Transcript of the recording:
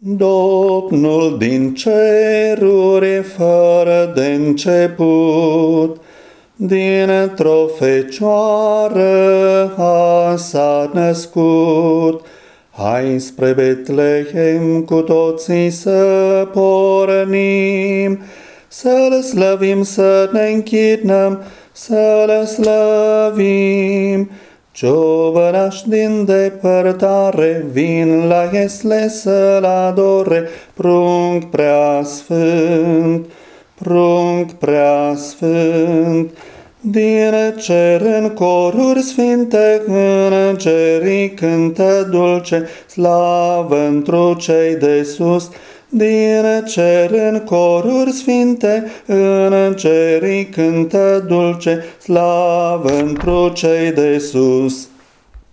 Domnul din ceruri fără de început, Dintr-o fecioară a s-a născut. Hai spre Betlehem cu toții să pornim, Să-L slăvim, să ne închinăm, să-L slăvim. Ciobănași din depărtare vin la Iesle să-L adore, prunc prea sfânt, prunc prea sfânt. Din cer în coruri sfinte, îngerii cântă dulce, slavă întru cei de sus, din cer în coruri sfinte, îngerii cântă dulce, slavă întru cei de sus.